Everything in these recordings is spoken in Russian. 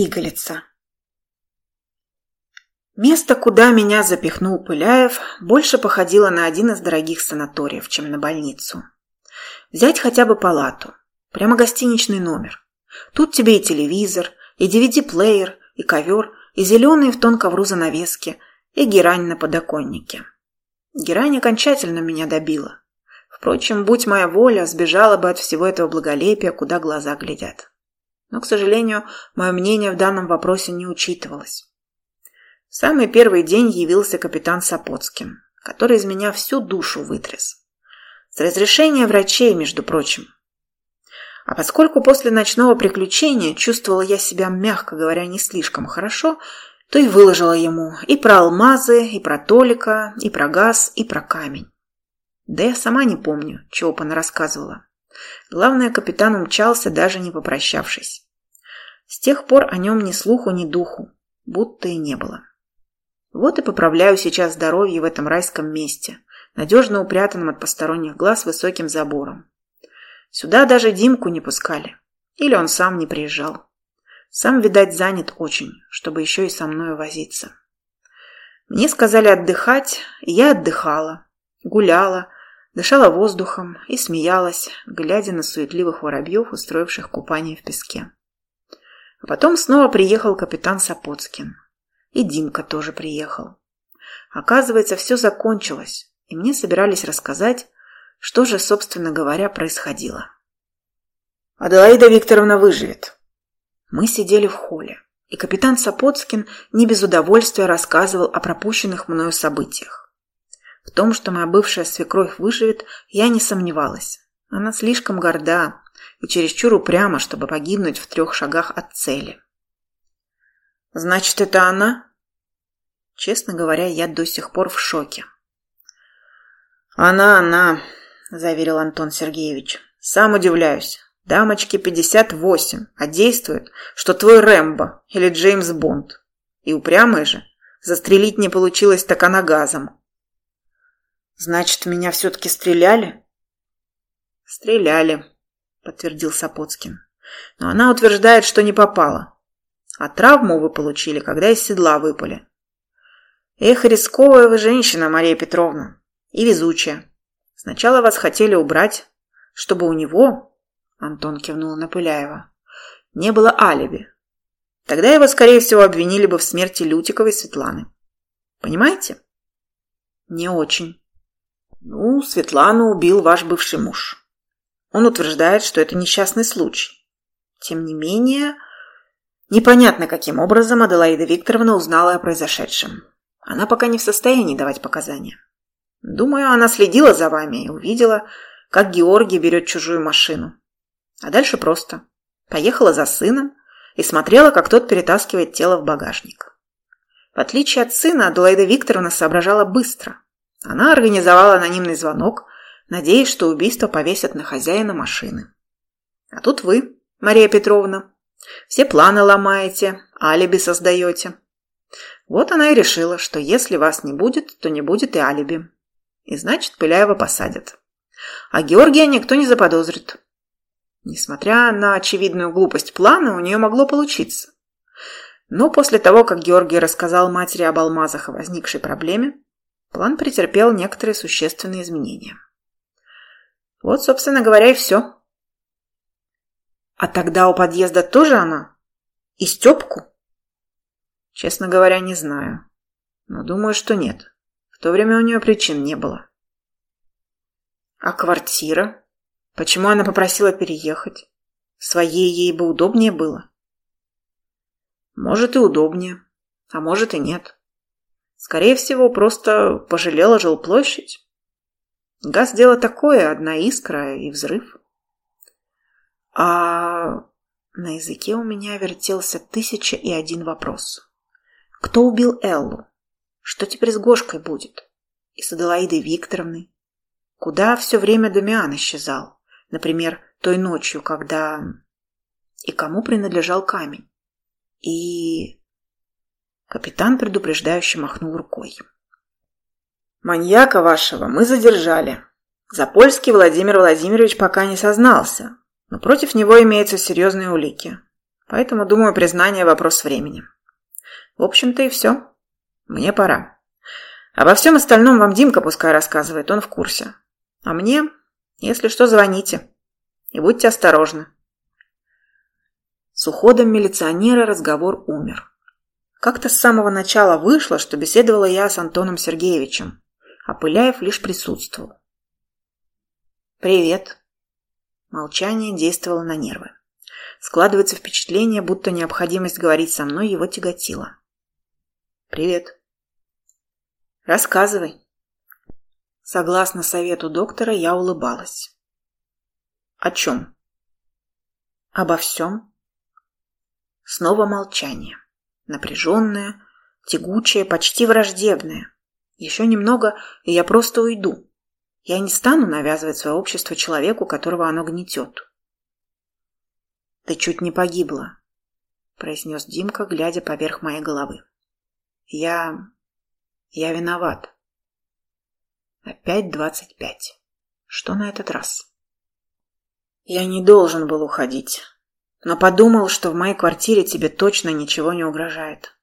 Пигалица. Место, куда меня запихнул Пыляев, больше походило на один из дорогих санаториев, чем на больницу. Взять хотя бы палату. Прямо гостиничный номер. Тут тебе и телевизор, и DVD-плеер, и ковер, и зеленые в тон ковру занавески, и герань на подоконнике. Герань окончательно меня добила. Впрочем, будь моя воля, сбежала бы от всего этого благолепия, куда глаза глядят. Но, к сожалению, мое мнение в данном вопросе не учитывалось. В самый первый день явился капитан Сапоцкин, который из меня всю душу вытряс. С разрешения врачей, между прочим. А поскольку после ночного приключения чувствовала я себя, мягко говоря, не слишком хорошо, то и выложила ему и про алмазы, и про Толика, и про газ, и про камень. Да я сама не помню, чего рассказывала. Главное, капитан умчался, даже не попрощавшись. С тех пор о нем ни слуху, ни духу, будто и не было. Вот и поправляю сейчас здоровье в этом райском месте, надежно упрятанном от посторонних глаз высоким забором. Сюда даже Димку не пускали. Или он сам не приезжал. Сам, видать, занят очень, чтобы еще и со мной возиться. Мне сказали отдыхать, и я отдыхала, гуляла, дышала воздухом и смеялась, глядя на суетливых воробьев, устроивших купание в песке. А потом снова приехал капитан Сапоцкин. И Димка тоже приехал. Оказывается, все закончилось, и мне собирались рассказать, что же, собственно говоря, происходило. Аделаида Викторовна выживет. Мы сидели в холле, и капитан Сапоцкин не без удовольствия рассказывал о пропущенных мною событиях. В том, что моя бывшая свекровь выживет, я не сомневалась. Она слишком горда и чересчур упряма, чтобы погибнуть в трех шагах от цели. Значит, это она? Честно говоря, я до сих пор в шоке. Она, она, заверил Антон Сергеевич. Сам удивляюсь. Дамочке 58, а действует, что твой Рэмбо или Джеймс Бонд. И упрямая же. Застрелить не получилось, так она газом. Значит, меня все-таки стреляли? Стреляли, подтвердил Сапоцкин. Но она утверждает, что не попала. А травму вы получили, когда из седла выпали. Эх, рисковая вы женщина, Мария Петровна. И везучая. Сначала вас хотели убрать, чтобы у него, Антон кивнул на Пыляева, не было алиби. Тогда его, скорее всего, обвинили бы в смерти Лютиковой Светланы. Понимаете? Не очень. Ну, Светлану убил ваш бывший муж. Он утверждает, что это несчастный случай. Тем не менее, Непонятно, каким образом Аделаида Викторовна узнала о произошедшем. Она пока не в состоянии давать показания. Думаю, она следила за вами и увидела, как Георгий берет чужую машину. А дальше просто. Поехала за сыном и смотрела, как тот перетаскивает тело в багажник. В отличие от сына, Аделаида Викторовна соображала быстро. Она организовала анонимный звонок, надеясь, что убийство повесят на хозяина машины. А тут вы, Мария Петровна, все планы ломаете, алиби создаете. Вот она и решила, что если вас не будет, то не будет и алиби. И значит, Пыляева посадят. А Георгия никто не заподозрит. Несмотря на очевидную глупость плана, у нее могло получиться. Но после того, как Георгий рассказал матери об алмазах и возникшей проблеме, план претерпел некоторые существенные изменения. Вот, собственно говоря, и все. А тогда у подъезда тоже она? И Степку? Честно говоря, не знаю. Но думаю, что нет. В то время у нее причин не было. А квартира? Почему она попросила переехать? Своей ей бы удобнее было. Может и удобнее, а может и нет. Скорее всего, просто пожалела жилплощадь. Газ – дело такое, одна искра и взрыв. А на языке у меня вертелся тысяча и один вопрос. Кто убил Эллу? Что теперь с Гошкой будет? И с Аделаидой Викторовной? Куда все время Дамиан исчезал? Например, той ночью, когда... И кому принадлежал камень? И... Капитан предупреждающе махнул рукой. «Маньяка вашего мы задержали. Запольский Владимир Владимирович пока не сознался, но против него имеются серьезные улики. Поэтому, думаю, признание – вопрос времени. В общем-то и все. Мне пора. Обо всем остальном вам Димка пускай рассказывает, он в курсе. А мне, если что, звоните. И будьте осторожны. С уходом милиционера разговор умер. Как-то с самого начала вышло, что беседовала я с Антоном Сергеевичем, а Пыляев лишь присутствовал. «Привет». Молчание действовало на нервы. Складывается впечатление, будто необходимость говорить со мной его тяготила. «Привет». «Рассказывай». Согласно совету доктора, я улыбалась. «О чем?» «Обо всем». Снова молчание. Напряженное, тягучее, почти враждебное. Еще немного, и я просто уйду. Я не стану навязывать свое общество человеку, которого оно гнетет. «Ты чуть не погибла», — произнес Димка, глядя поверх моей головы. «Я... я виноват». Опять двадцать пять. Что на этот раз? Я не должен был уходить, но подумал, что в моей квартире тебе точно ничего не угрожает.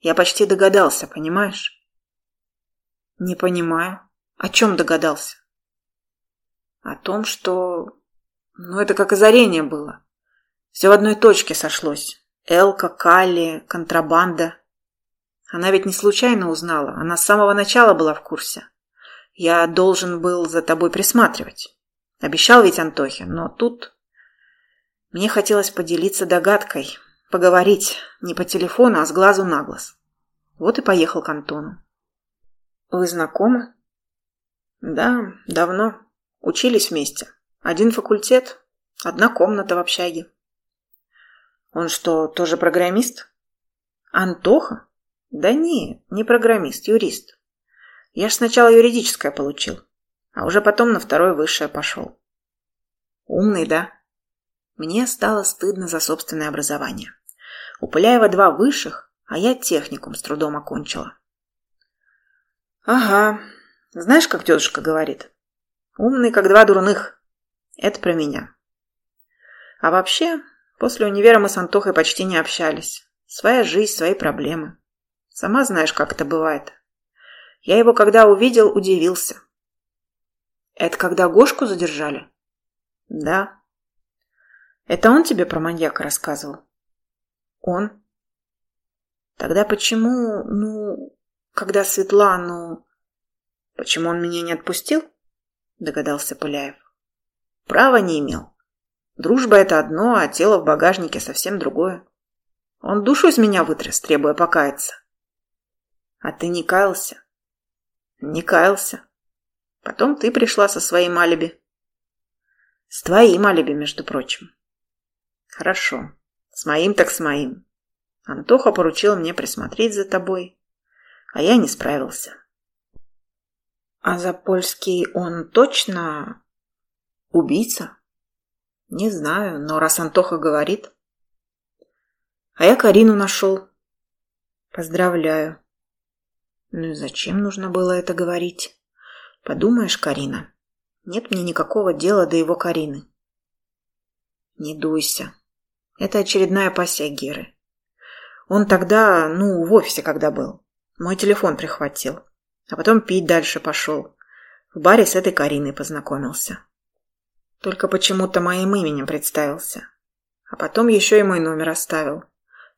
Я почти догадался, понимаешь? Не понимаю. О чем догадался? О том, что... Ну, это как озарение было. Все в одной точке сошлось. Элка, Калли, контрабанда. Она ведь не случайно узнала. Она с самого начала была в курсе. Я должен был за тобой присматривать. Обещал ведь Антохе, но тут... Мне хотелось поделиться догадкой, поговорить не по телефону, а с глазу на глаз. Вот и поехал к Антону. Вы знакомы? Да, давно. Учились вместе. Один факультет, одна комната в общаге. Он что, тоже программист? Антоха? Да не, не программист, юрист. Я ж сначала юридическое получил, а уже потом на второе высшее пошел. Умный, да? Мне стало стыдно за собственное образование. У Пыляева два высших, а я техникум с трудом окончила. Ага, знаешь, как тетушка говорит? Умный, как два дурных. Это про меня. А вообще, после универа мы с Антохой почти не общались. Своя жизнь, свои проблемы. Сама знаешь, как это бывает. Я его, когда увидел, удивился. Это когда Гошку задержали? Да. Это он тебе про маньяка рассказывал? Он. Тогда почему, ну, когда Светлану... Почему он меня не отпустил? Догадался Пыляев. Права не имел. Дружба это одно, а тело в багажнике совсем другое. Он душу из меня вытряс, требуя покаяться. А ты не каялся? Не каялся. Потом ты пришла со своим алиби. С твоим алиби, между прочим. Хорошо. С моим так с моим. Антоха поручил мне присмотреть за тобой, а я не справился. А Запольский он точно убийца? Не знаю, но раз Антоха говорит. А я Карину нашел. Поздравляю. Ну и зачем нужно было это говорить? Подумаешь, Карина, нет мне никакого дела до его Карины. Не дуйся. Это очередная пассия Геры. Он тогда, ну, в офисе когда был. Мой телефон прихватил. А потом пить дальше пошел. В баре с этой Кариной познакомился. Только почему-то моим именем представился. А потом еще и мой номер оставил.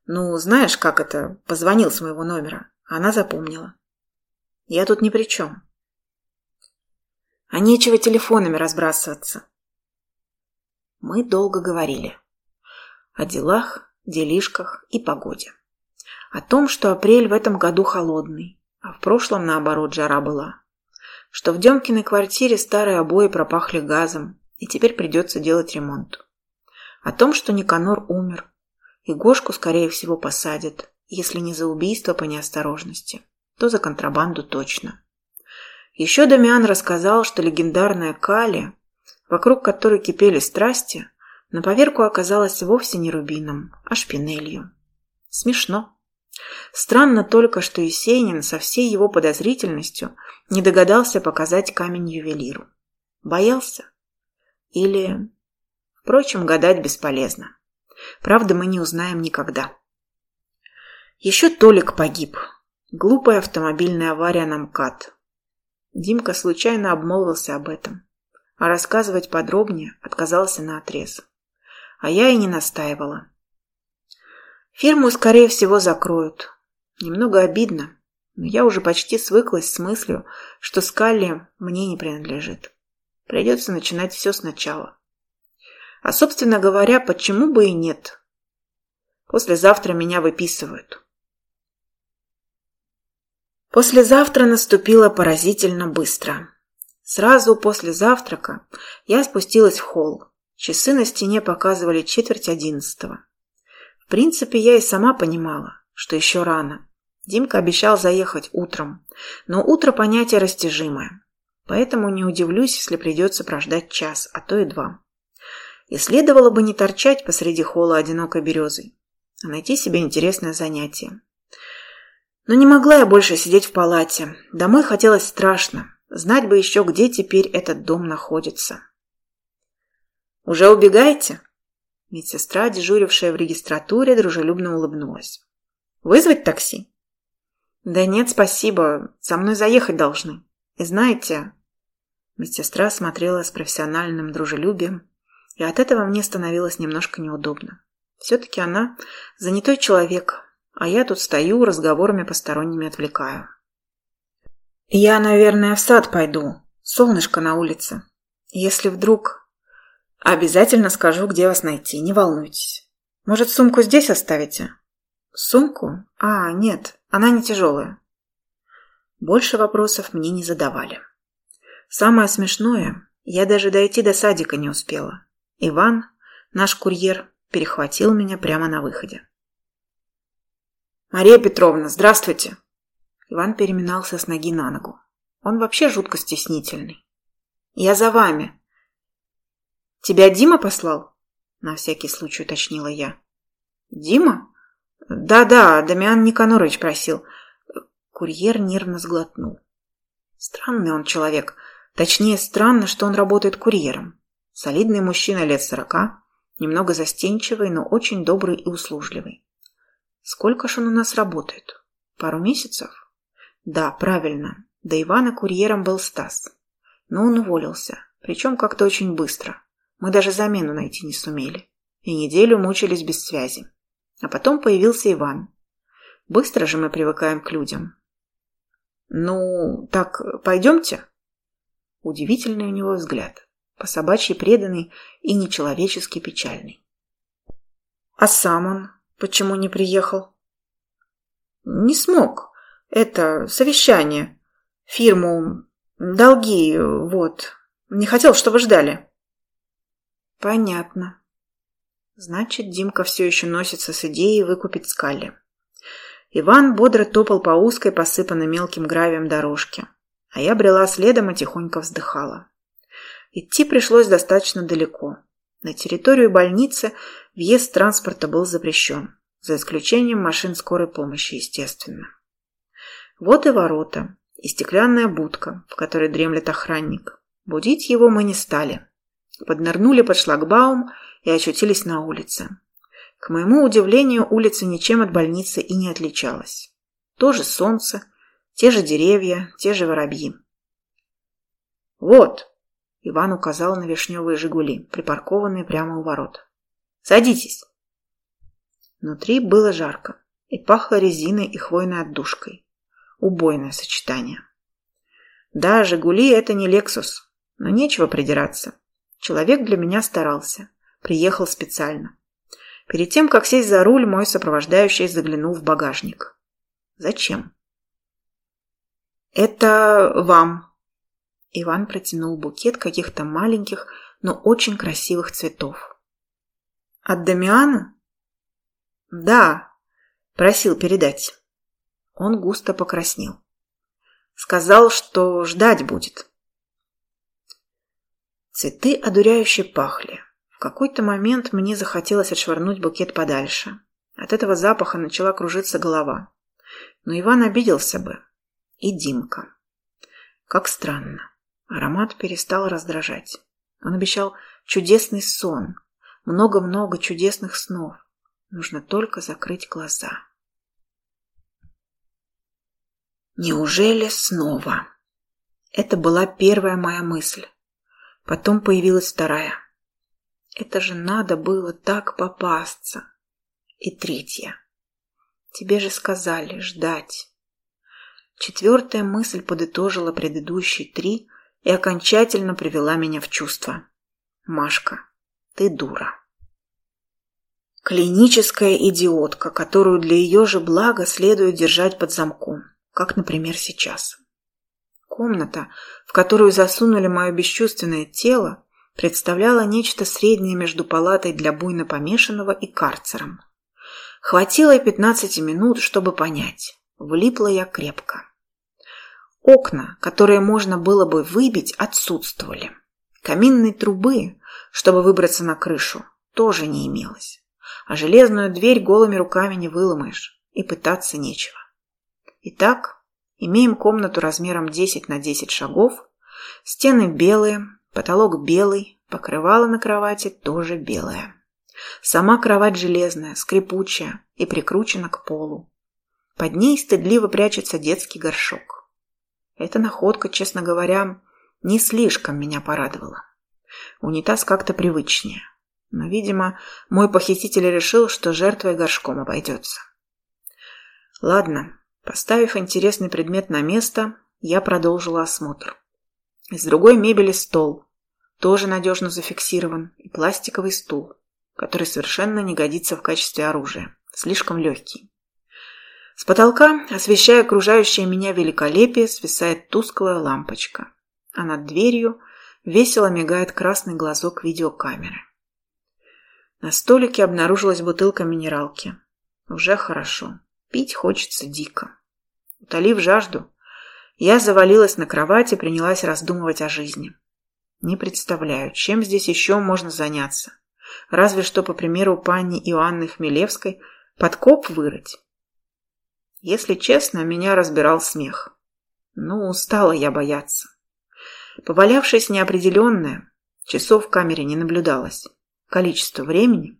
Ну, знаешь, как это? Позвонил с моего номера. Она запомнила. Я тут ни при чем. А нечего телефонами разбрасываться. Мы долго говорили. О делах, делишках и погоде. О том, что апрель в этом году холодный, а в прошлом, наоборот, жара была. Что в Демкиной квартире старые обои пропахли газом, и теперь придется делать ремонт. О том, что Никанор умер, и Гошку, скорее всего, посадят, если не за убийство по неосторожности, то за контрабанду точно. Еще Дамиан рассказал, что легендарная Кали, вокруг которой кипели страсти, на поверку оказалась вовсе не рубином, а шпинелью. Смешно. Странно только, что Есенин со всей его подозрительностью не догадался показать камень ювелиру. Боялся? Или... Впрочем, гадать бесполезно. Правда, мы не узнаем никогда. Еще Толик погиб. Глупая автомобильная авария на МКАД. Димка случайно обмолвился об этом, а рассказывать подробнее отказался на отрез. А я и не настаивала. Фирму, скорее всего, закроют. Немного обидно, но я уже почти свыклась с мыслью, что Скалли мне не принадлежит. Придется начинать все сначала. А, собственно говоря, почему бы и нет? Послезавтра меня выписывают. Послезавтра наступило поразительно быстро. Сразу после завтрака я спустилась в холл. Часы на стене показывали четверть одиннадцатого. В принципе, я и сама понимала, что еще рано. Димка обещал заехать утром, но утро понятие растяжимое. Поэтому не удивлюсь, если придется прождать час, а то и два. И следовало бы не торчать посреди холла одинокой березой, а найти себе интересное занятие. Но не могла я больше сидеть в палате. Домой хотелось страшно. Знать бы еще, где теперь этот дом находится. «Уже убегаете?» Медсестра, дежурившая в регистратуре, дружелюбно улыбнулась. «Вызвать такси?» «Да нет, спасибо. Со мной заехать должны. И знаете...» Медсестра смотрела с профессиональным дружелюбием, и от этого мне становилось немножко неудобно. Все-таки она занятой человек, а я тут стою, разговорами посторонними отвлекаю. Я, наверное, в сад пойду. Солнышко на улице. Если вдруг... Обязательно скажу, где вас найти, не волнуйтесь. Может, сумку здесь оставите? Сумку? А, нет, она не тяжелая. Больше вопросов мне не задавали. Самое смешное, я даже дойти до садика не успела. Иван, наш курьер, перехватил меня прямо на выходе. «Мария Петровна, здравствуйте!» Иван переминался с ноги на ногу. Он вообще жутко стеснительный. «Я за вами!» «Тебя Дима послал?» На всякий случай уточнила я. «Дима?» «Да-да, Дамиан Никанорович просил». Курьер нервно сглотнул. Странный он человек. Точнее, странно, что он работает курьером. Солидный мужчина лет сорока, немного застенчивый, но очень добрый и услужливый. Сколько ж он у нас работает? Пару месяцев? Да, правильно. До Ивана курьером был Стас. Но он уволился. Причем как-то очень быстро. Мы даже замену найти не сумели. И неделю мучились без связи. А потом появился Иван. Быстро же мы привыкаем к людям. «Ну, так пойдемте?» Удивительный у него взгляд. По собачьи преданный и нечеловечески печальный. «А сам он Почему не приехал? Не смог. Это совещание. Фирму. Долги. Вот. Не хотел, чтобы ждали. Понятно. Значит, Димка все еще носится с идеей выкупить скали. Иван бодро топал по узкой, посыпанной мелким гравием дорожке. А я брела следом и тихонько вздыхала. Идти пришлось достаточно далеко. На территорию больницы въезд транспорта был запрещен, за исключением машин скорой помощи, естественно. Вот и ворота, и стеклянная будка, в которой дремлет охранник. Будить его мы не стали. Поднырнули под шлагбаум и очутились на улице. К моему удивлению, улица ничем от больницы и не отличалась. То же солнце, те же деревья, те же воробьи. «Вот!» Иван указал на вишневые «Жигули», припаркованные прямо у ворот. «Садитесь!» Внутри было жарко и пахло резиной и хвойной отдушкой. Убойное сочетание. Да, «Жигули» — это не «Лексус», но нечего придираться. Человек для меня старался. Приехал специально. Перед тем, как сесть за руль, мой сопровождающий заглянул в багажник. Зачем? «Это вам», Иван протянул букет каких-то маленьких, но очень красивых цветов. «От Дамиана?» «Да», — просил передать. Он густо покраснел. Сказал, что ждать будет. Цветы одуряюще пахли. В какой-то момент мне захотелось отшвырнуть букет подальше. От этого запаха начала кружиться голова. Но Иван обиделся бы. И Димка. Как странно. Аромат перестал раздражать. Он обещал чудесный сон. много-много чудесных снов. Нужно только закрыть глаза. Неужели снова? Это была первая моя мысль. Потом появилась вторая. Это же надо было так попасться. И третья. Тебе же сказали ждать. Четвертая мысль подытожила предыдущие три и окончательно привела меня в чувство. Машка, ты дура. Клиническая идиотка, которую для ее же блага следует держать под замком, как, например, сейчас. Комната, в которую засунули мое бесчувственное тело, представляла нечто среднее между палатой для буйно помешанного и карцером. Хватило и пятнадцати минут, чтобы понять. Влипла я крепко. Окна, которые можно было бы выбить, отсутствовали. Каминной трубы, чтобы выбраться на крышу, тоже не имелось. А железную дверь голыми руками не выломаешь, и пытаться нечего. Итак, имеем комнату размером 10 на 10 шагов, стены белые, потолок белый, покрывало на кровати тоже белое. Сама кровать железная, скрипучая и прикручена к полу. Под ней стыдливо прячется детский горшок. Эта находка, честно говоря, не слишком меня порадовала. Унитаз как-то привычнее. Но, видимо, мой похититель решил, что жертвой горшком обойдется. Ладно, поставив интересный предмет на место, я продолжила осмотр. Из другой мебели стол, тоже надежно зафиксирован, и пластиковый стул который совершенно не годится в качестве оружия. Слишком легкий. С потолка, освещая окружающее меня великолепие, свисает тусклая лампочка, а над дверью весело мигает красный глазок видеокамеры. На столике обнаружилась бутылка минералки. Уже хорошо. Пить хочется дико. Утолив жажду, я завалилась на кровать и принялась раздумывать о жизни. Не представляю, чем здесь еще можно заняться. Разве что, по примеру пани Иоанны Хмелевской, подкоп вырыть. Если честно, меня разбирал смех. Ну, устала я бояться. Повалявшись неопределенное, часов в камере не наблюдалось, количество времени,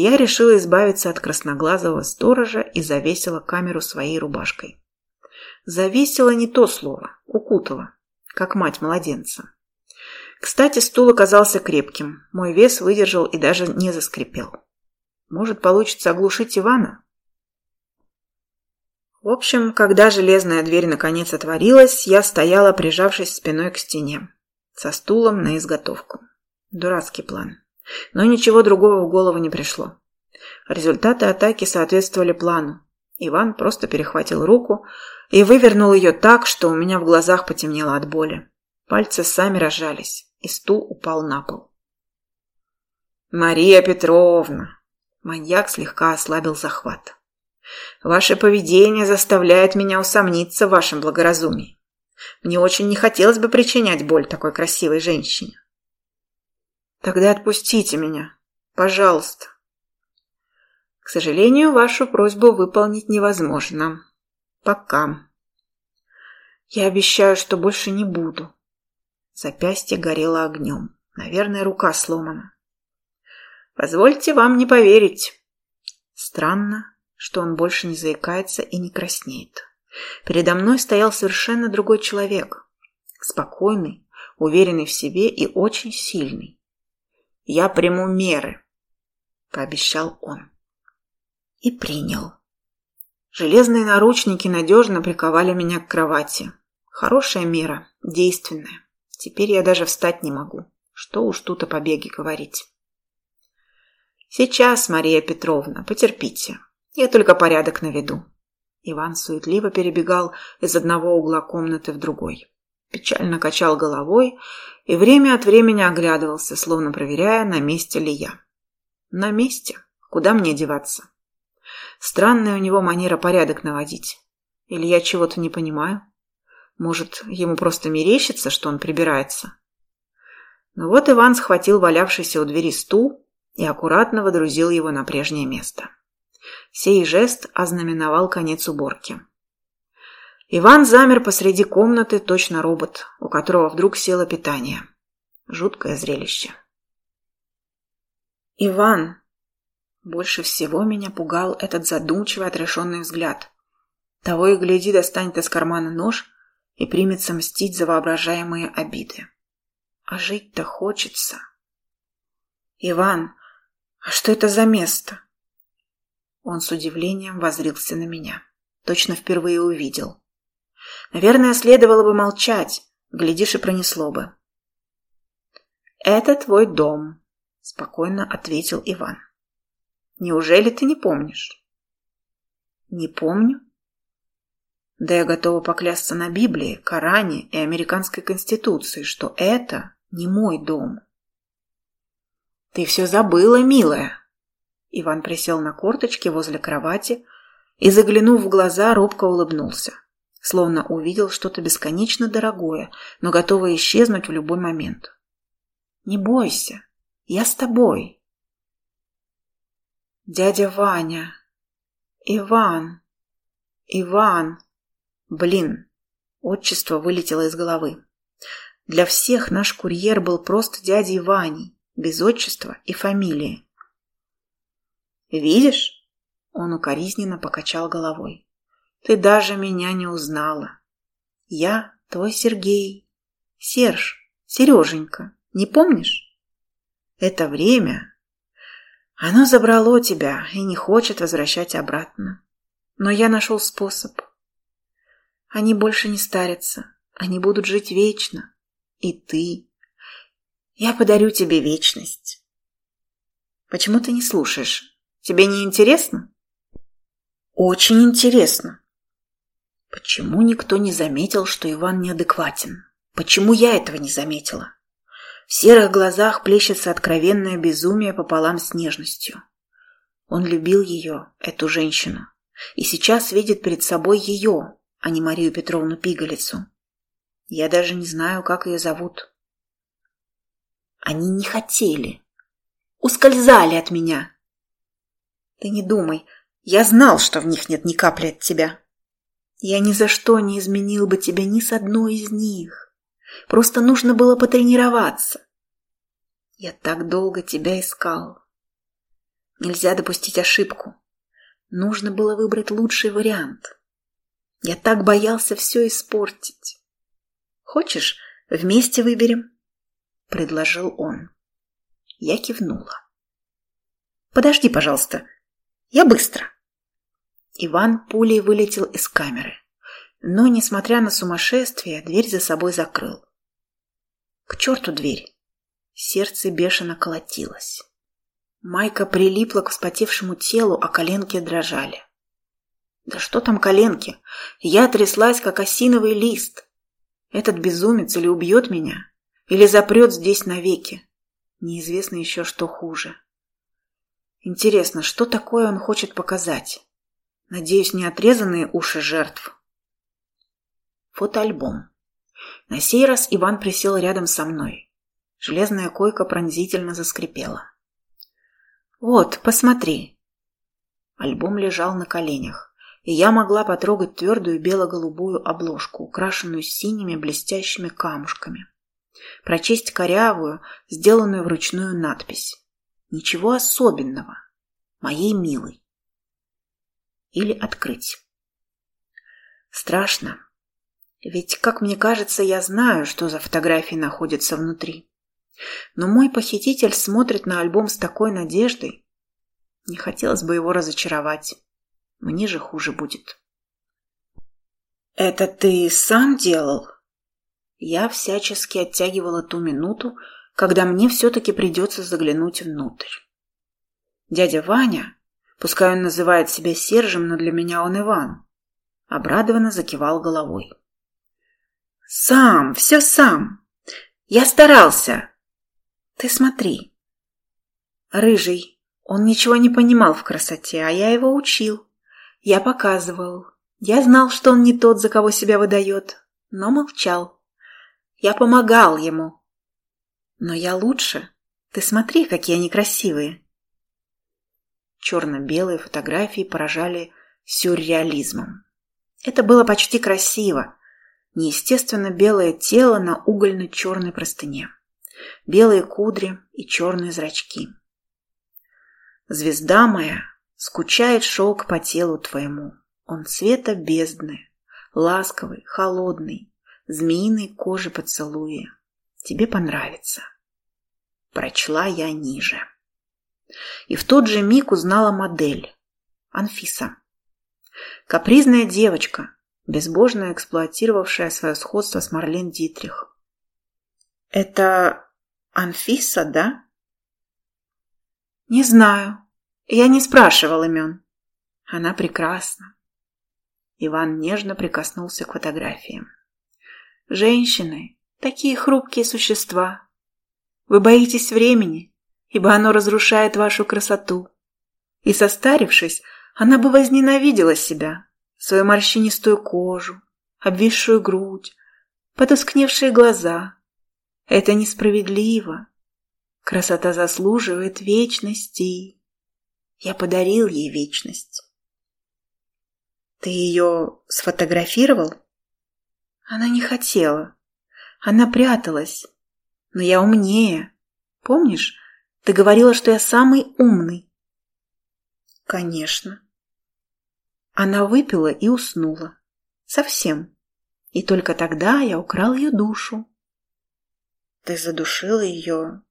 я решила избавиться от красноглазого сторожа и завесила камеру своей рубашкой. Завесила не то слово, укутала, как мать младенца. Кстати, стул оказался крепким. Мой вес выдержал и даже не заскрипел. Может, получится оглушить Ивана? В общем, когда железная дверь наконец отворилась, я стояла, прижавшись спиной к стене, со стулом на изготовку. Дурацкий план. Но ничего другого в голову не пришло. Результаты атаки соответствовали плану. Иван просто перехватил руку и вывернул ее так, что у меня в глазах потемнело от боли. Пальцы сами разжались и стул упал на пол. «Мария Петровна!» Маньяк слегка ослабил захват. «Ваше поведение заставляет меня усомниться в вашем благоразумии. Мне очень не хотелось бы причинять боль такой красивой женщине». «Тогда отпустите меня, пожалуйста». «К сожалению, вашу просьбу выполнить невозможно. Пока». «Я обещаю, что больше не буду», Запястье горело огнем. Наверное, рука сломана. Позвольте вам не поверить. Странно, что он больше не заикается и не краснеет. Передо мной стоял совершенно другой человек. Спокойный, уверенный в себе и очень сильный. «Я приму меры», — пообещал он. И принял. Железные наручники надежно приковали меня к кровати. Хорошая мера, действенная. Теперь я даже встать не могу. Что уж тут о побеге говорить. Сейчас, Мария Петровна, потерпите. Я только порядок наведу. Иван суетливо перебегал из одного угла комнаты в другой. Печально качал головой и время от времени оглядывался, словно проверяя, на месте ли я. На месте. Куда мне деваться? Странная у него манера порядок наводить. Или я чего-то не понимаю? Может, ему просто мерещится, что он прибирается? Но вот Иван схватил валявшийся у двери стул и аккуратно водрузил его на прежнее место. Сей жест ознаменовал конец уборки. Иван замер посреди комнаты, точно робот, у которого вдруг село питание. Жуткое зрелище. Иван. Больше всего меня пугал этот задумчивый отрешенный взгляд. Того и гляди достанет из кармана нож и примется мстить за воображаемые обиды. А жить-то хочется. Иван, а что это за место? Он с удивлением возрился на меня. Точно впервые увидел. Наверное, следовало бы молчать, глядишь и пронесло бы. «Это твой дом», — спокойно ответил Иван. «Неужели ты не помнишь?» «Не помню», да я готова поклясться на Библии, Коране и американской конституции, что это не мой дом. Ты все забыла, милая. Иван присел на корточки возле кровати и, заглянув в глаза, робко улыбнулся, словно увидел что-то бесконечно дорогое, но готовое исчезнуть в любой момент. Не бойся, я с тобой. Дядя Ваня, Иван, Иван, Блин, отчество вылетело из головы. Для всех наш курьер был просто дядей Ваней, без отчества и фамилии. «Видишь?» – он укоризненно покачал головой. «Ты даже меня не узнала. Я твой Сергей. Серж, Сереженька, не помнишь? Это время. Оно забрало тебя и не хочет возвращать обратно. Но я нашел способ. Они больше не старятся. Они будут жить вечно. И ты. Я подарю тебе вечность. Почему ты не слушаешь? Тебе не интересно? Очень интересно. Почему никто не заметил, что Иван неадекватен? Почему я этого не заметила? В серых глазах плещется откровенное безумие пополам с нежностью. Он любил ее, эту женщину, и сейчас видит перед собой ее, а не Марию Петровну Пигалицу. Я даже не знаю, как ее зовут. Они не хотели. Ускользали от меня. Ты не думай, я знал, что в них нет ни капли от тебя. Я ни за что не изменил бы тебя ни с одной из них. Просто нужно было потренироваться. Я так долго тебя искал. Нельзя допустить ошибку. Нужно было выбрать лучший вариант. Я так боялся все испортить. Хочешь, вместе выберем? Предложил он. Я кивнула. Подожди, пожалуйста. Я быстро. Иван пулей вылетел из камеры. Но, несмотря на сумасшествие, дверь за собой закрыл. К черту дверь. Сердце бешено колотилось. Майка прилипла к вспотевшему телу, а коленки дрожали. Да что там коленки? Я тряслась, как осиновый лист. Этот безумец или убьет меня, или запрет здесь навеки. Неизвестно еще, что хуже. Интересно, что такое он хочет показать? Надеюсь, не отрезанные уши жертв. Фотоальбом. На сей раз Иван присел рядом со мной. Железная койка пронзительно заскрипела. «Вот, посмотри». Альбом лежал на коленях и я могла потрогать твердую бело-голубую обложку, украшенную синими блестящими камушками. Прочесть корявую, сделанную вручную надпись. Ничего особенного. Моей милой. Или открыть. Страшно. Ведь, как мне кажется, я знаю, что за фотографии находятся внутри. Но мой похититель смотрит на альбом с такой надеждой. Не хотелось бы его разочаровать. Мне же хуже будет. «Это ты сам делал?» Я всячески оттягивала ту минуту, когда мне все-таки придется заглянуть внутрь. Дядя Ваня, пускай он называет себя Сержем, но для меня он Иван, обрадованно закивал головой. «Сам, все сам. Я старался. Ты смотри. Рыжий, он ничего не понимал в красоте, а я его учил. Я показывал. Я знал, что он не тот, за кого себя выдает, но молчал. Я помогал ему. Но я лучше. Ты смотри, какие они красивые. Черно-белые фотографии поражали сюрреализмом. Это было почти красиво. Неестественно белое тело на угольно-черной простыне. Белые кудри и черные зрачки. Звезда моя, скучает шелк по телу твоему. Он цвета бездны, ласковый, холодный, змеиной кожи поцелуя. Тебе понравится. Прочла я ниже. И в тот же миг узнала модель. Анфиса. Капризная девочка, безбожно эксплуатировавшая свое сходство с Марлен Дитрих. «Это Анфиса, да?» «Не знаю. Я не спрашивал имен. Она прекрасна». Иван нежно прикоснулся к фотографиям. «Женщины – такие хрупкие существа. Вы боитесь времени, ибо оно разрушает вашу красоту. И состарившись, она бы возненавидела себя, свою морщинистую кожу, обвисшую грудь, потускневшие глаза. Это несправедливо. Красота заслуживает вечности. Я подарил ей вечность. Ты ее сфотографировал? Она не хотела. Она пряталась. Но я умнее. Помнишь, ты говорила, что я самый умный. Конечно. Она выпила и уснула. Совсем. И только тогда я украл ее душу. Ты задушила ее.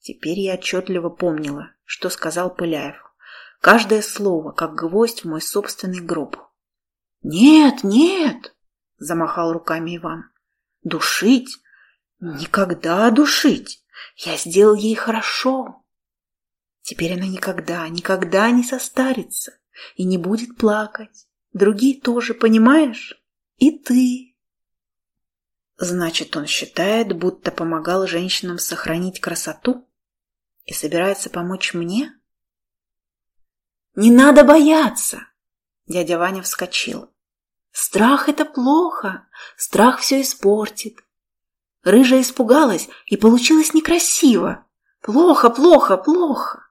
Теперь я отчетливо помнила, что сказал Пыляев. Каждое слово, как гвоздь в мой собственный гроб. «Нет, нет!» – замахал руками Иван. «Душить? Никогда душить! Я сделал ей хорошо!» Теперь она никогда, никогда не состарится и не будет плакать. Другие тоже, понимаешь? И ты. Значит, он считает, будто помогал женщинам сохранить красоту и собирается помочь мне? Не надо бояться! Дядя Ваня вскочил. Страх — это плохо. Страх все испортит. Рыжая испугалась, и получилось некрасиво. Плохо, плохо, плохо.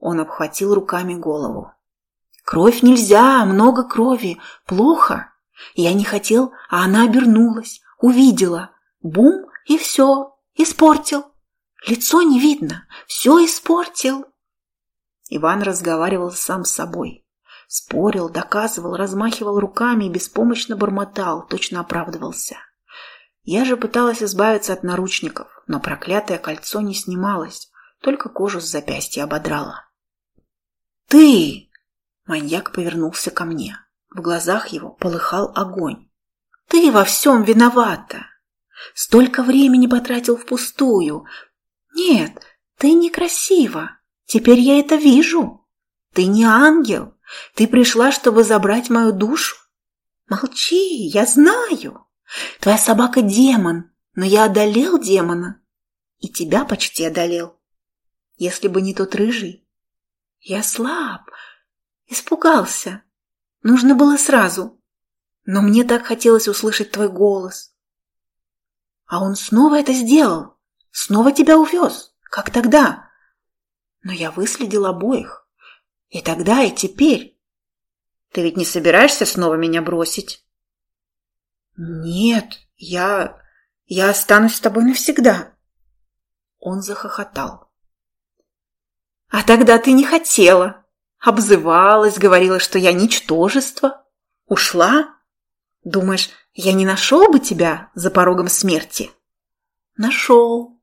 Он обхватил руками голову. Кровь нельзя, много крови. Плохо. Я не хотел, а она обернулась, увидела. Бум, и все. Испортил. Лицо не видно. Все испортил. Иван разговаривал сам с собой. Спорил, доказывал, размахивал руками и беспомощно бормотал, точно оправдывался. Я же пыталась избавиться от наручников, но проклятое кольцо не снималось, только кожу с запястья ободрало. «Ты!» Маньяк повернулся ко мне. В глазах его полыхал огонь. «Ты во всем виновата! Столько времени потратил впустую! Нет, ты некрасива! Теперь я это вижу. Ты не ангел. Ты пришла, чтобы забрать мою душу. Молчи, я знаю. Твоя собака демон, но я одолел демона. И тебя почти одолел. Если бы не тот рыжий. Я слаб, испугался. Нужно было сразу. Но мне так хотелось услышать твой голос. А он снова это сделал. Снова тебя увез. Как тогда? Но я выследил обоих. И тогда, и теперь. Ты ведь не собираешься снова меня бросить? Нет, я... я останусь с тобой навсегда. Он захохотал. А тогда ты не хотела. Обзывалась, говорила, что я ничтожество. Ушла? Думаешь, я не нашел бы тебя за порогом смерти? Нашел.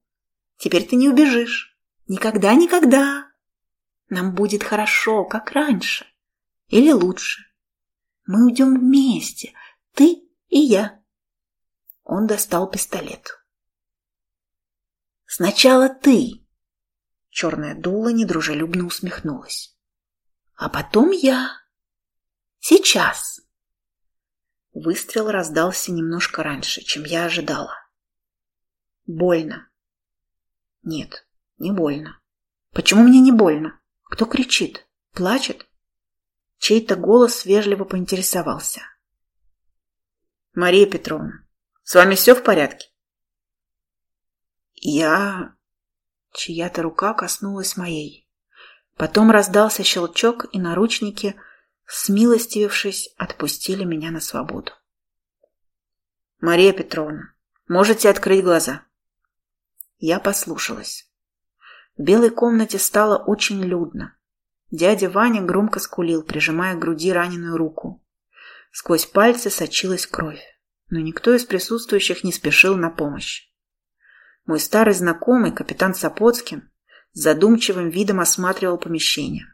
Теперь ты не убежишь. Никогда-никогда. Нам будет хорошо, как раньше. Или лучше. Мы уйдем вместе, ты и я. Он достал пистолет. Сначала ты. Черная дула недружелюбно усмехнулась. А потом я. Сейчас. Выстрел раздался немножко раньше, чем я ожидала. Больно. Нет, не больно. Почему мне не больно? Кто кричит? Плачет? Чей-то голос вежливо поинтересовался. Мария Петровна, с вами все в порядке? Я... Чья-то рука коснулась моей. Потом раздался щелчок, и наручники, смилостивившись, отпустили меня на свободу. «Мария Петровна, можете открыть глаза?» Я послушалась. В белой комнате стало очень людно. Дядя Ваня громко скулил, прижимая к груди раненую руку. Сквозь пальцы сочилась кровь, но никто из присутствующих не спешил на помощь. Мой старый знакомый, капитан Сапоцкин, с задумчивым видом осматривал помещение.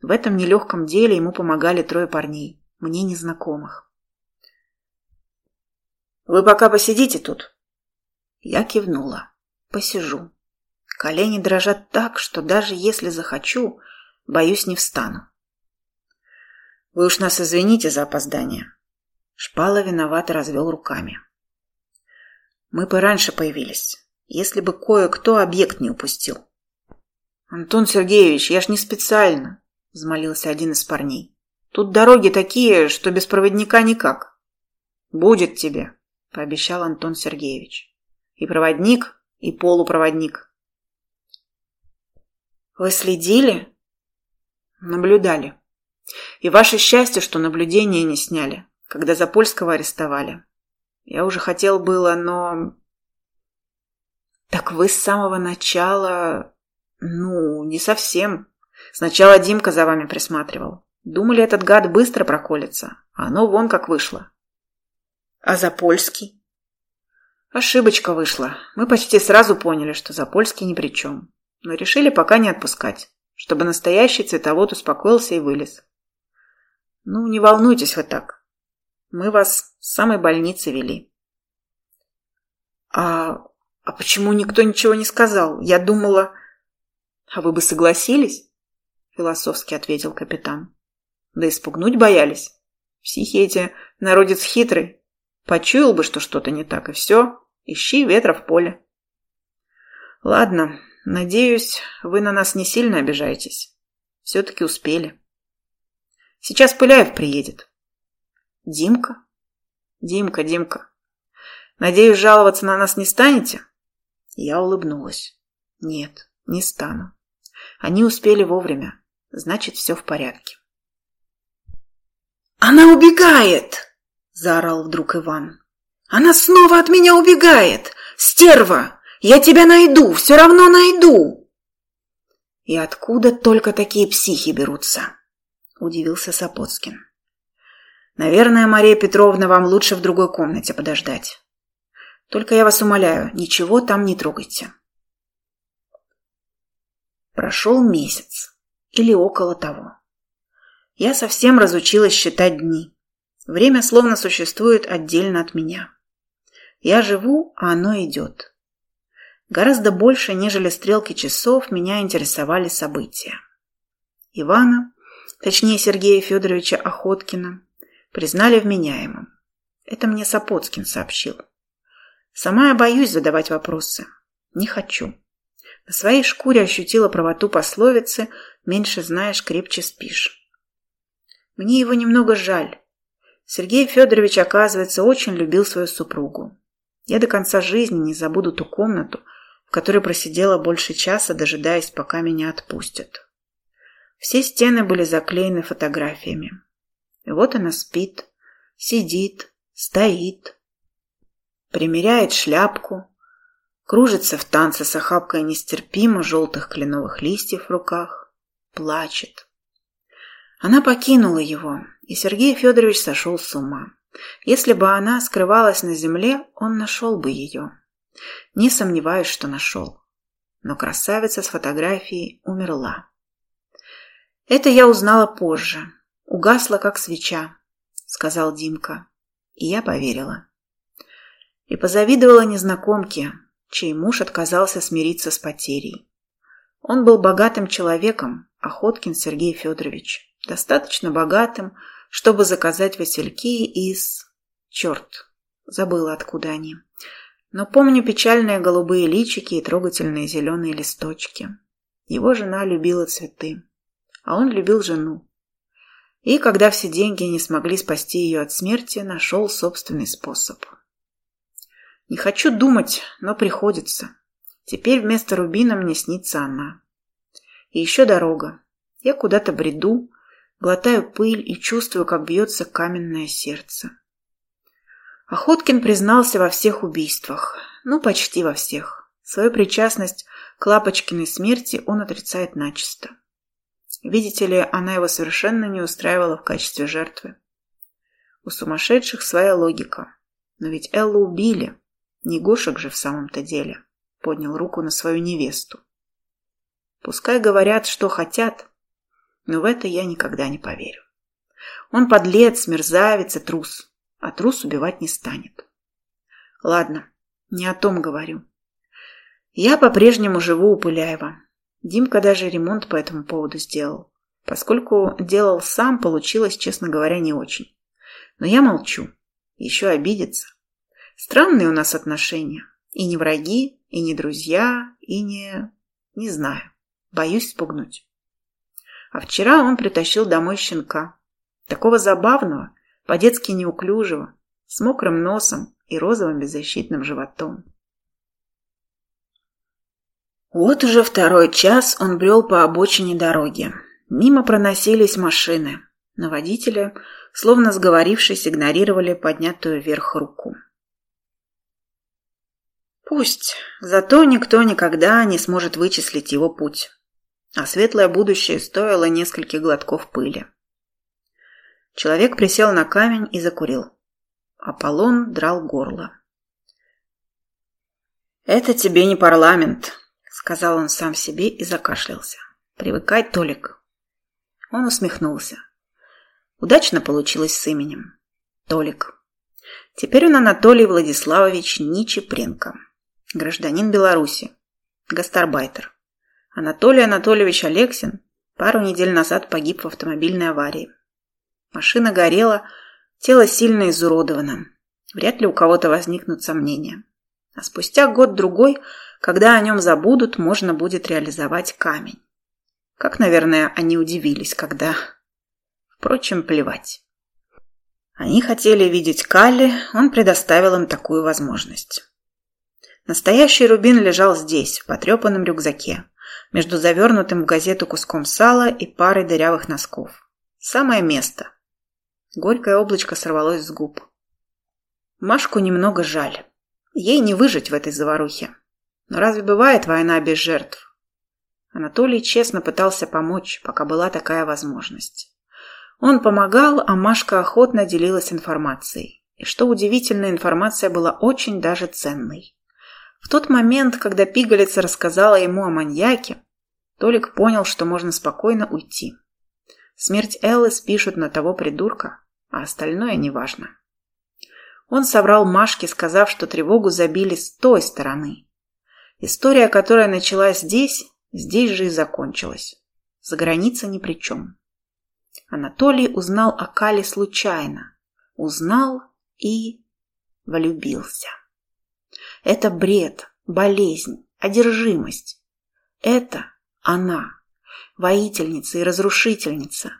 В этом нелегком деле ему помогали трое парней, мне незнакомых. «Вы пока посидите тут». Я кивнула. «Посижу». Колени дрожат так, что даже если захочу, боюсь, не встану. Вы уж нас извините за опоздание. Шпала виновато развел руками. Мы бы раньше появились, если бы кое-кто объект не упустил. Антон Сергеевич, я ж не специально, взмолился один из парней. Тут дороги такие, что без проводника никак. Будет тебе, пообещал Антон Сергеевич. И проводник, и полупроводник. Вы следили? Наблюдали. И ваше счастье, что наблюдение не сняли, когда Запольского арестовали. Я уже хотел было, но... Так вы с самого начала... Ну, не совсем. Сначала Димка за вами присматривал. Думали, этот гад быстро проколется. А оно вон как вышло. А Запольский? Ошибочка вышла. Мы почти сразу поняли, что Запольский ни при чем но решили пока не отпускать, чтобы настоящий цветовод успокоился и вылез. Ну, не волнуйтесь вы так. Мы вас с самой больницы вели. А, а почему никто ничего не сказал? Я думала... А вы бы согласились? Философски ответил капитан. Да испугнуть боялись. Психи эти народец хитрый. Почуял бы, что что-то не так, и все. Ищи ветра в поле. Ладно, Надеюсь, вы на нас не сильно обижаетесь. Все-таки успели. Сейчас Пыляев приедет. Димка? Димка, Димка. Надеюсь, жаловаться на нас не станете? Я улыбнулась. Нет, не стану. Они успели вовремя. Значит, все в порядке. «Она убегает!» – заорал вдруг Иван. «Она снова от меня убегает! Стерва! Я тебя найду, все равно найду!» «И откуда только такие психи берутся?» – удивился Сапоцкин. «Наверное, Мария Петровна, вам лучше в другой комнате подождать. Только я вас умоляю, ничего там не трогайте». Прошел месяц или около того. Я совсем разучилась считать дни. Время словно существует отдельно от меня. Я живу, а оно идет. Гораздо больше, нежели стрелки часов, меня интересовали события. Ивана, точнее Сергея Федоровича Охоткина, признали вменяемым. Это мне Сапоцкин сообщил. Сама я боюсь задавать вопросы. Не хочу. На своей шкуре ощутила правоту пословицы «меньше знаешь, крепче спишь». Мне его немного жаль. Сергей Федорович, оказывается, очень любил свою супругу. Я до конца жизни не забуду ту комнату, в которой просидела больше часа, дожидаясь, пока меня отпустят. Все стены были заклеены фотографиями. И вот она спит, сидит, стоит, примеряет шляпку, кружится в танце с охапкой нестерпимо желтых кленовых листьев в руках, плачет. Она покинула его, и Сергей Федорович сошел с ума. Если бы она скрывалась на земле, он нашел бы ее. Не сомневаюсь, что нашел. Но красавица с фотографией умерла. Это я узнала позже. Угасла, как свеча, сказал Димка. И я поверила. И позавидовала незнакомке, чей муж отказался смириться с потерей. Он был богатым человеком, Охоткин Сергей Федорович. Достаточно богатым, чтобы заказать васильки из... Черт, забыла, откуда они но помню печальные голубые личики и трогательные зеленые листочки. Его жена любила цветы, а он любил жену. И когда все деньги не смогли спасти ее от смерти, нашел собственный способ. Не хочу думать, но приходится. Теперь вместо Рубина мне снится она. И еще дорога. Я куда-то бреду, глотаю пыль и чувствую, как бьется каменное сердце. Охоткин признался во всех убийствах. Ну, почти во всех. Свою причастность к Лапочкиной смерти он отрицает начисто. Видите ли, она его совершенно не устраивала в качестве жертвы. У сумасшедших своя логика. Но ведь Эллу убили. Не Гошек же в самом-то деле. Поднял руку на свою невесту. Пускай говорят, что хотят, но в это я никогда не поверю. Он подлец, мерзавец и трус, а трус убивать не станет. Ладно, не о том говорю. Я по-прежнему живу у Пыляева. Димка даже ремонт по этому поводу сделал. Поскольку делал сам, получилось, честно говоря, не очень. Но я молчу. Еще обидится. Странные у нас отношения. И не враги, и не друзья, и не... Не знаю. Боюсь спугнуть. А вчера он притащил домой щенка. Такого забавного, по-детски неуклюжего, с мокрым носом и розовым беззащитным животом. Вот уже второй час он брел по обочине дороги. Мимо проносились машины. На водителя, словно сговорившись, игнорировали поднятую вверх руку. Пусть, зато никто никогда не сможет вычислить его путь. А светлое будущее стоило нескольких глотков пыли. Человек присел на камень и закурил. Аполлон драл горло. «Это тебе не парламент», — сказал он сам себе и закашлялся. «Привыкай, Толик». Он усмехнулся. Удачно получилось с именем. Толик. Теперь он Анатолий Владиславович Ничепренко. Гражданин Беларуси. Гастарбайтер. Анатолий Анатольевич Алексин пару недель назад погиб в автомобильной аварии. Машина горела, тело сильно изуродовано. Вряд ли у кого-то возникнут сомнения. А спустя год-другой, когда о нем забудут, можно будет реализовать камень. Как, наверное, они удивились, когда... Впрочем, плевать. Они хотели видеть Калли, он предоставил им такую возможность. Настоящий рубин лежал здесь, в потрепанном рюкзаке, между завернутым в газету куском сала и парой дырявых носков. Самое место. Горькое облачко сорвалось с губ. Машку немного жаль. Ей не выжить в этой заварухе. Но разве бывает война без жертв? Анатолий честно пытался помочь, пока была такая возможность. Он помогал, а Машка охотно делилась информацией. И что удивительно, информация была очень даже ценной. В тот момент, когда пигалица рассказала ему о маньяке, Толик понял, что можно спокойно уйти. Смерть Эллы спишут на того придурка, а остальное неважно. Он соврал Машке, сказав, что тревогу забили с той стороны. История, которая началась здесь, здесь же и закончилась. За граница ни при чем. Анатолий узнал о Кале случайно. Узнал и влюбился. Это бред, болезнь, одержимость. Это она, воительница и разрушительница.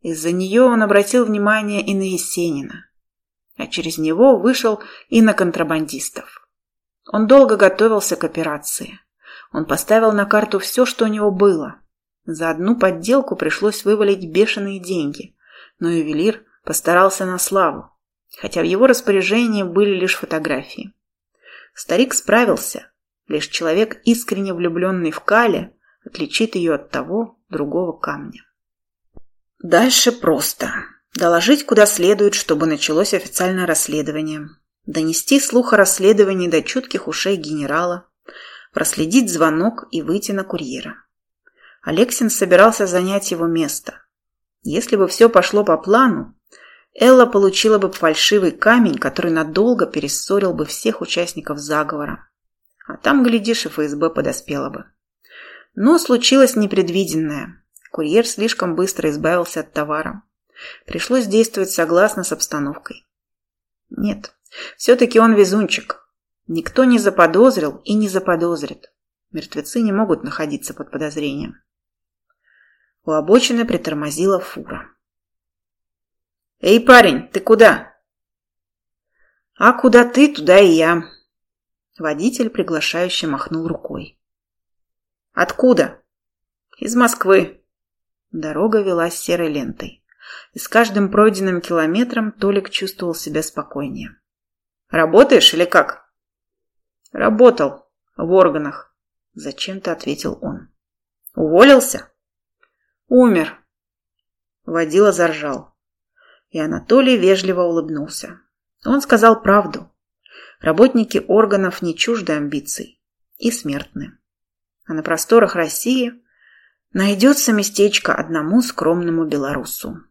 Из-за нее он обратил внимание и на Есенина. А через него вышел и на контрабандистов. Он долго готовился к операции. Он поставил на карту все, что у него было. За одну подделку пришлось вывалить бешеные деньги, но ювелир постарался на славу, хотя в его распоряжении были лишь фотографии. Старик справился. Лишь человек, искренне влюбленный в Кале, отличит ее от того, другого камня. Дальше просто. Доложить куда следует, чтобы началось официальное расследование. Донести слух о расследовании до чутких ушей генерала. Проследить звонок и выйти на курьера. Алексин собирался занять его место. Если бы все пошло по плану, Элла получила бы фальшивый камень, который надолго перессорил бы всех участников заговора. А там, глядишь, и ФСБ подоспела бы. Но случилось непредвиденное. Курьер слишком быстро избавился от товара. Пришлось действовать согласно с обстановкой. Нет, все-таки он везунчик. Никто не заподозрил и не заподозрит. Мертвецы не могут находиться под подозрением. У обочины притормозила фура. «Эй, парень, ты куда?» «А куда ты, туда и я». Водитель приглашающе махнул рукой. «Откуда?» «Из Москвы». Дорога велась серой лентой. И с каждым пройденным километром Толик чувствовал себя спокойнее. «Работаешь или как?» «Работал. В органах. Зачем-то ответил он. Уволился? Умер. Водила заржал. И Анатолий вежливо улыбнулся. Он сказал правду. Работники органов не чужды амбиций и смертны. А на просторах России найдется местечко одному скромному белорусу.